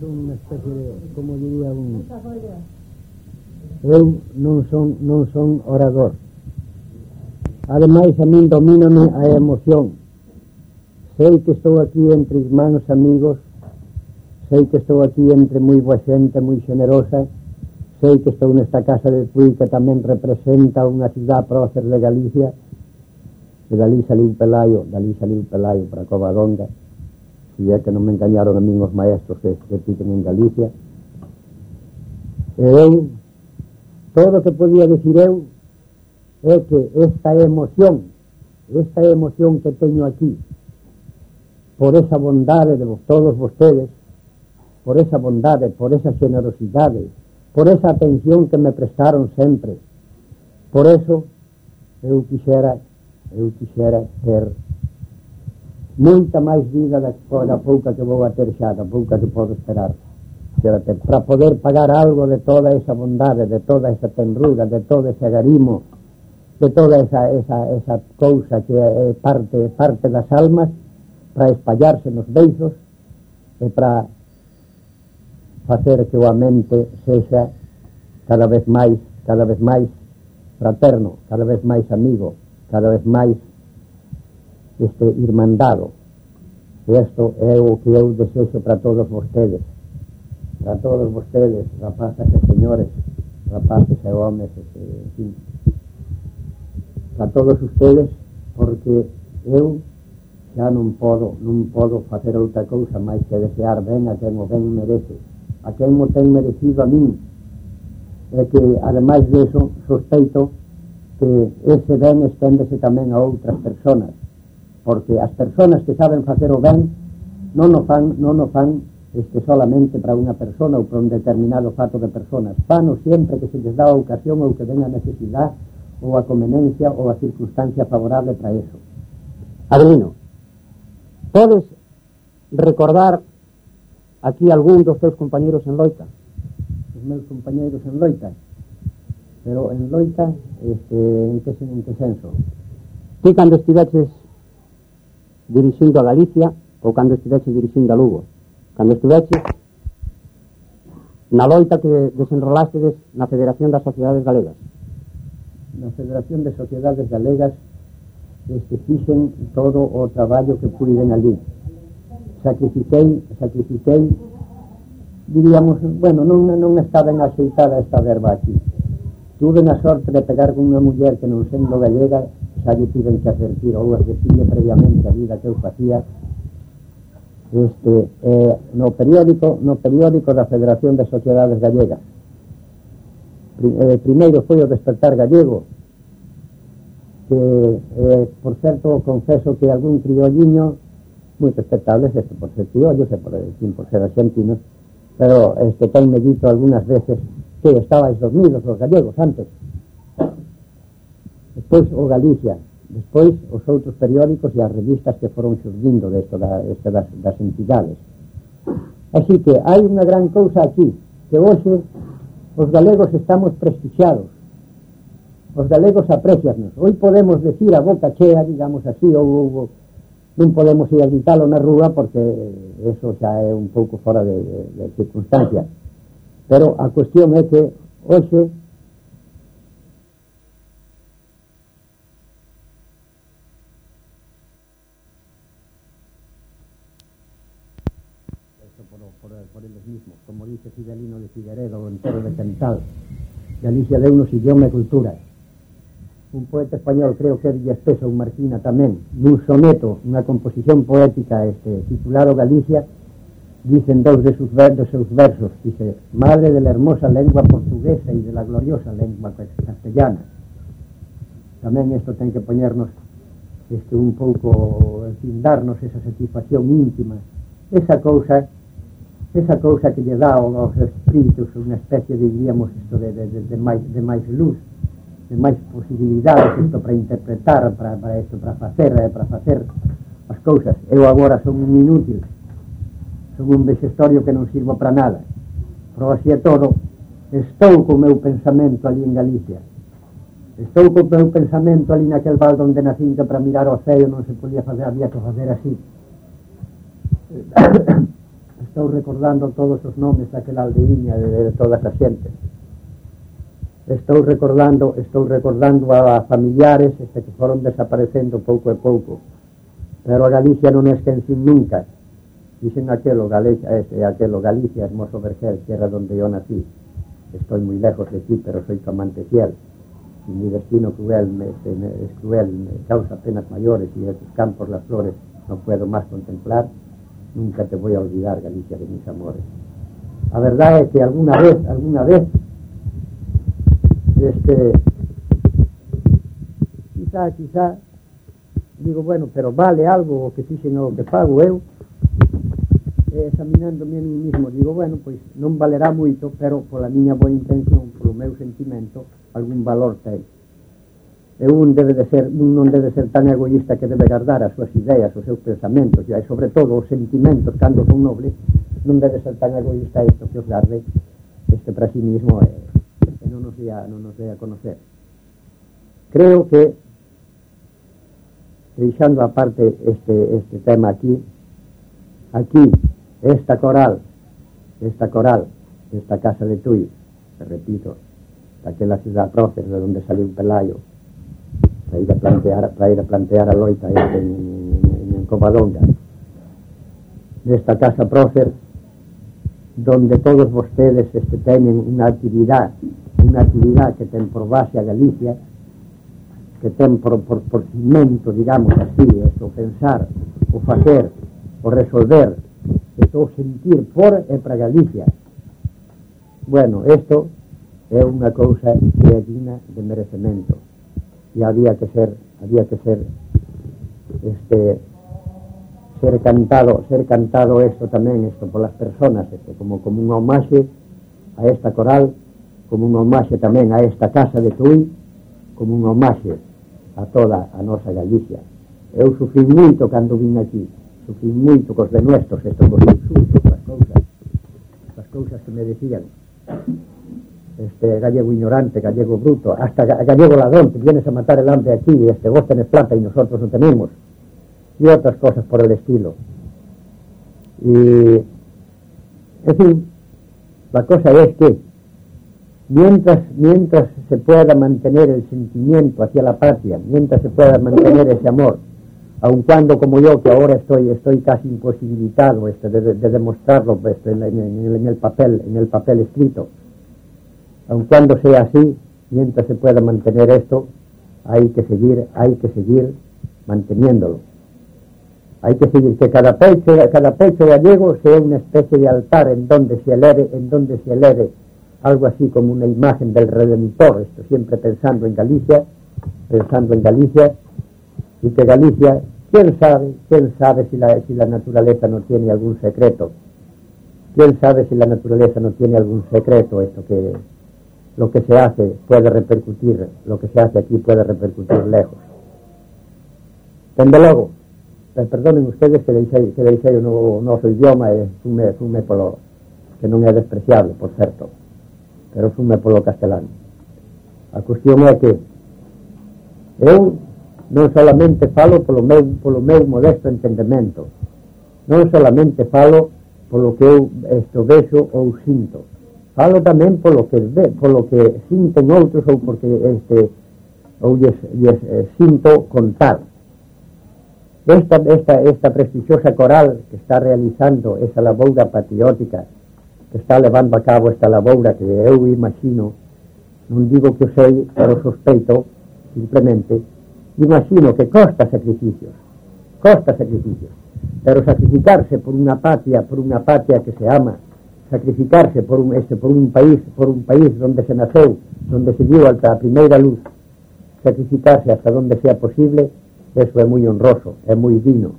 son unha especie de, como diría un... Eu non son, non son orador. Ademais, a min domíname a emoción. Sei que estou aquí entre irmáns amigos, sei que estou aquí entre moi boa xente, moi generosa, sei que estou nesta casa de Tui que tamén representa unha cidade prócer de Galicia, de Galicia Salil Pelayo, Dalí Salil Pelayo para Covadonga, si é que non me engañaron a min os maestros que repiten en Galicia, eu, todo o que podía decir eu é que esta emoción, esta emoción que teño aquí, por esa bondade de todos vostedes, por esa bondade, por esa generosidade, por esa atención que me prestaron sempre. Por eso, eu quixera, eu quixera ter moita máis vida da, da pouca que vou a ter xa, da pouca que podo esperar. Para poder pagar algo de toda esa bondade, de toda esa tenrura, de todo ese agarimo, de toda esa, esa, esa cousa que é parte, parte das almas para espallarse nos beizos e para facer que o mente sexa cada vez máis, cada vez máis fraterno, cada vez máis amigo, cada vez máis este irmandado. Isto é o que eu desexo para todos vostedes, para todos vostedes, rapazas e señores, rapaces e homes, e, en fin, para todos ustedes, porque eu xa non podo, non podo facer outra cousa máis que desear ben a quen o ben merece, a quen o ten merecido a min, e que, ademais de eso, sospeito que ese ben esténdese tamén a outras personas, porque as personas que saben facer o ben non o fan, non o fan este, solamente para unha persona ou para un determinado fato de personas. Fano sempre que se les dá a ocasión ou que ven a necesidade ou a conveniencia ou a circunstancia favorable para eso. Adelino, podes recordar aquí algún dos teus compañeros en Loita? Os meus compañeros en Loita? Pero en Loita, este, en que, en que senso? Ti cando estiveches dirixindo a Galicia ou cando estiveches dirixindo a Lugo. Cando estiveches na loita que desenrolástedes na Federación das Sociedades Galegas. Na Federación de Sociedades Galegas este, fixen todo o traballo que puiden ali. Sacrifiquei, sacrifiquei, diríamos, bueno, non, non estaba en aceitada esta verba aquí. Tuve na sorte de pegar con unha muller que non sendo gallega xa lle tiven que advertir ou advertirle previamente a vida que eu facía este, eh, no periódico no periódico da Federación de Sociedades Gallegas. Eh, primeiro foi o despertar gallego que eh, por certo confeso que algún criolliño moi respetables este por ser criollos e por, fin, por ser argentinos pero este, ten me dito algunas veces que estabais dormidos os gallegos antes despois o Galicia, despois os outros periódicos e as revistas que foron surgindo desto da, desto das, das entidades. Así que hai unha gran cousa aquí, que hoxe os galegos estamos prestixiados, os galegos aprecianos. Hoy podemos decir a boca chea, digamos así, ou, ou non podemos ir a gritalo na rúa porque eso xa é un pouco fora de, de, de circunstancia. Pero a cuestión é que hoxe por, por, eles mismos como dice Fidelino de Figueredo o entero de Cantal Galicia de unos idioma e cultura un poeta español, creo que é Espesa ou Marquina tamén, nun soneto, unha composición poética este, titulado Galicia, dicen dous de, sus, de seus versos, dice, Madre de la hermosa lengua portuguesa e de la gloriosa lengua castellana. Tamén isto ten que poñernos este, un pouco, en fin, darnos esa satisfacción íntima, esa cousa esa cousa que lle dá aos espíritus unha especie, diríamos, isto de, de, de, de, máis, de máis luz de máis posibilidades isto para interpretar, para, para isto, para facer, eh, para facer as cousas. Eu agora son un inútil, son un vexestorio que non sirvo para nada. Pero así é todo, estou co meu pensamento ali en Galicia. Estou co meu pensamento ali naquel val onde nacín que para mirar o ceo non se podía facer, había que facer así. estou recordando todos os nomes daquela aldeiña de, de todas as xentes estou recordando estou recordando a familiares este, que foron desaparecendo pouco e pouco pero a Galicia non esquencín nunca. Dicen aquelo Galicia, este, aquelo Galicia hermoso Vergel tierra donde yo nací. Estoy muy lejos de ti pero soy tu amante fiel. Y mi destino cruel me, me, es cruel me causa penas mayores y de tus campos las flores no puedo más contemplar nunca te voy a olvidar Galicia de mis amores. A verdad é que alguna vez alguna vez este quizá, quizá digo, bueno, pero vale algo o que fixen o que pago eu e examinándome a mí mismo digo, bueno, pois non valerá moito pero pola miña boa intención polo meu sentimento algún valor ten E un debe de ser, un non debe ser tan egoísta que debe guardar as súas ideas, os seus pensamentos, e sobre todo os sentimentos, cando son nobles, non debe ser tan egoísta isto que os darde este para sí mismo e, e non nos dea, non nos a conocer. Creo que deixando aparte este, este tema aquí, aquí, esta coral, esta coral, esta casa de Tui, repito, daquela ciudad prócer de donde un Pelayo, para plantear, para ir a plantear a loita en, en, en Covadonga. Nesta casa prócer donde todos vostedes este teñen unha actividade unha actividade que ten por base a Galicia que ten por, por, por cimento digamos así o pensar o facer o resolver o sentir por e para Galicia. Bueno, isto é unha cousa que é digna de merecemento y había que ser, había que ser, este, ser cantado, ser cantado esto tamén, esto por las personas, esto, como, como un homaxe a esta coral, como un homaxe tamén a esta casa de Tui, como un homaxe a toda a nosa Galicia. Eu sufrí moito cando vim aquí, sufrí moito cos de nuestros, esto cos insultos, as cousas, as cousas que me decían, este gallego ignorante, gallego bruto, hasta gallego ladrón, que vienes a matar el hambre aquí, este vos tenés plata y nosotros no tenemos, y otras cosas por el estilo. Y, en fin, la cosa es que mientras, mientras se pueda mantener el sentimiento hacia la patria, mientras se pueda mantener ese amor, aun cuando como yo, que ahora estoy, estoy casi imposibilitado este, de, de demostrarlo este, en, el papel, en el papel escrito, aun cuando sea así, mientras se pueda mantener esto, hay que seguir, hay que seguir manteniéndolo. Hay que seguir que cada pecho, cada pecho gallego sea una especie de altar en donde se eleve, en donde se eleve algo así como una imagen del Redentor, esto siempre pensando en Galicia, pensando en Galicia, y que Galicia, quién sabe, quién sabe si la, si la naturaleza no tiene algún secreto, quién sabe si la naturaleza no tiene algún secreto, esto que lo que se hace puede repercutir, lo que se hace aquí puede repercutir lejos. Desde luego, eh, perdonen ustedes que deixei, que deixei o no, noso idioma e fume, fume polo que non é despreciable, por certo, pero fume polo castelán. A cuestión é que eu non solamente falo polo meu, polo meu modesto entendemento, non solamente falo polo que eu esto vexo ou sinto, falo tamén polo que ve, que sinten outros ou porque este ou lles, lles eh, contar. Esta, esta, esta prestigiosa coral que está realizando esa laboura patriótica está levando a cabo esta laboura que eu imagino, non digo que o sei, pero sospeito, simplemente, imagino que costa sacrificios, costa sacrificios, pero sacrificarse por unha patria, por unha patria que se ama, sacrificarse por un, este, por un país, por un país donde se naceu, donde se viu alta a primeira luz, sacrificarse hasta donde sea posible, eso é moi honroso, é moi digno.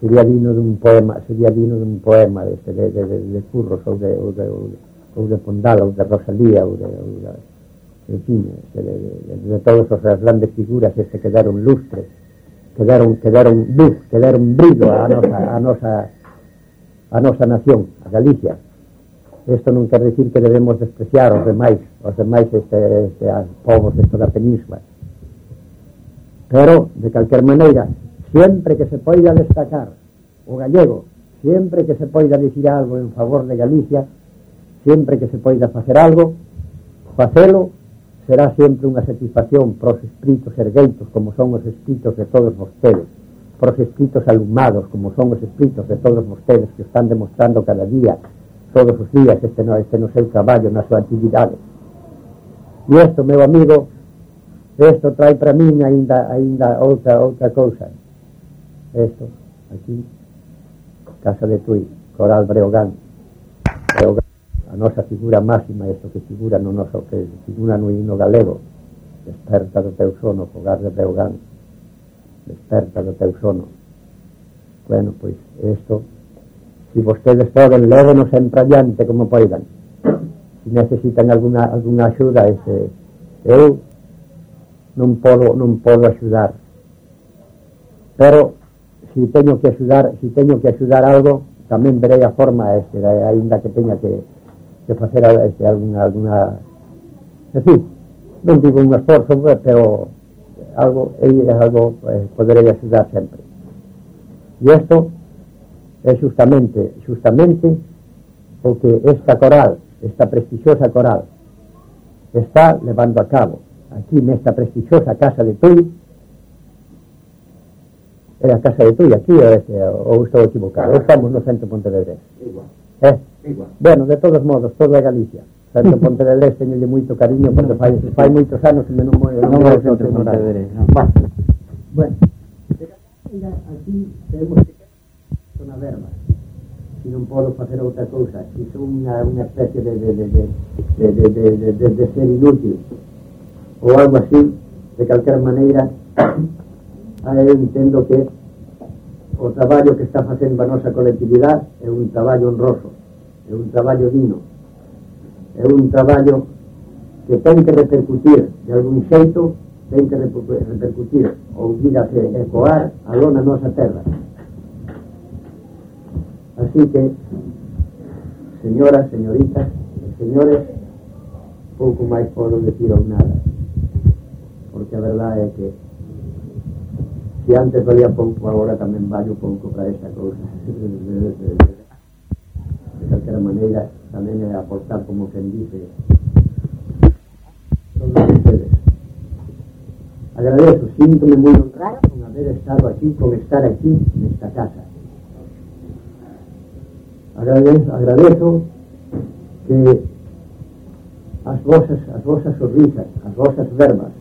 Sería digno dun poema, sería digno dun poema deste, de, de, de, de Curros ou de, ou de, ou de, ou de Pondal ou de Rosalía ou de, ou de en fin, de, de, de, de todos os as grandes figuras que se quedaron lustres, quedaron, quedaron luz, quedaron brillo a nosa, a nosa a nosa nación, a Galicia. Isto non quer dicir que debemos despreciar os demais, os demais este, este, a povos desta da península. Pero, de calquer maneira, sempre que se poida destacar o gallego, sempre que se poida dicir algo en favor de Galicia, sempre que se poida facer algo, facelo será sempre unha satisfacción para os espíritos ergueitos como son os espíritos de todos vostedes os escritos alumnados, como son os escritos de todos vostedes que están demostrando cada día, todos os días, este no, este no seu traballo, na súa actividade. E isto, meu amigo, isto trae para min ainda, ainda outra, outra cousa. Isto, aquí, Casa de Tui, Coral Breogán, Breogán a nosa figura máxima, isto que figura no noso, que figura no hino galego, desperta do teu sono, fogar de Breogán, desperta do teu sono. Bueno, pois isto, si vostedes poden, lévenos sempre adiante como poidan. Si necesitan alguna, alguna axuda, ese, eu non podo, non podo axudar. Pero, se si teño que axudar, se teño que axudar algo, tamén verei a forma este, ainda que teña que, que facer este, alguna, alguna... En fin, non digo un esforzo, pero algo, es algo eh, ayudar siempre. Y esto es justamente, justamente porque esta coral, esta prestigiosa coral, está llevando a cabo aquí en esta prestigiosa casa de Tuy, la casa de Tuy aquí o, este, o estoy equivocado, estamos no centro Pontevedra. ¿Eh? Igual. Bueno, de todos modos, toda Galicia. Tanto Pontevedrés teñolle moito cariño porque fai, fai moitos anos que me non moi non vou ao centro Pontevedrés. Bueno, aquí temos que son a verba si non podo facer outra cousa si son unha, unha especie de de, de, de, de, de, de, de, de, de ser inútil ou algo así de calquer maneira eu entendo que o traballo que está facendo a nosa colectividade é un traballo honroso é un traballo digno. É un traballo que ten que repercutir de algún xeito, ten que repercutir ou vírase ecoar a lona nosa terra. Así que, señoras, señoritas, señores, pouco máis podo decir ou nada, porque a verdade é que Si antes valía pouco, agora tamén vallo pouco para esta cousa. De calquera maneira, tamén é aportar como quen dice todos ustedes. Agradezo, síntome moi honrado con haber estado aquí, con estar aquí nesta casa. Agradezo, agradezo que as vosas, as vosas sorrisas, as vosas verbas,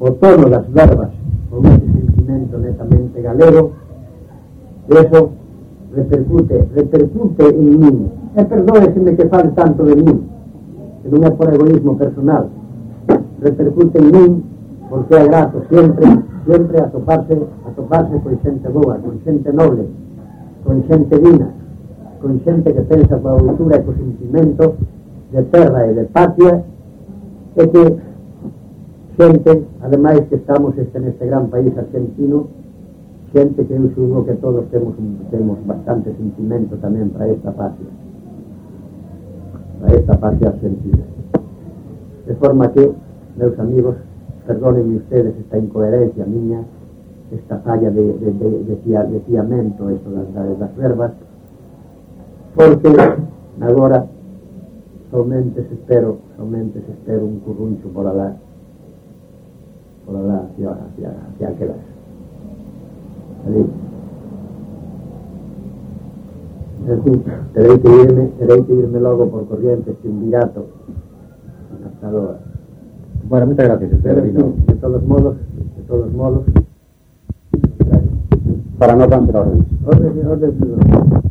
o tono das verbas, con ese sentimento netamente galego, eso repercute, repercute en min. E perdóneseme que fale tanto de min, que non é por egoísmo personal, repercute en min porque é grato sempre, sempre a toparse, a toparse con xente boa, con xente noble, con xente digna, con xente que pensa coa cultura e co sentimento de terra e de patria, e que xente, ademais que estamos este neste gran país argentino, xente que eu xugo que todos temos temos bastante sentimento tamén para esta patria para esta patria argentina de forma que, meus amigos perdónenme ustedes esta incoherencia miña esta falla de, de, de, de, fia, de fiamento esto das, das verbas porque agora somente se espero somente se espero un curruncho por alá por allá hacia, hacia, hacia aquelas. En fin, terei que irme, terei que irme logo por corriente, sin virato, hasta ahora. Bueno, muchas gracias. Fin, de todos modos, de todos modos, para no cantar órdenes. Órdenes, órdenes.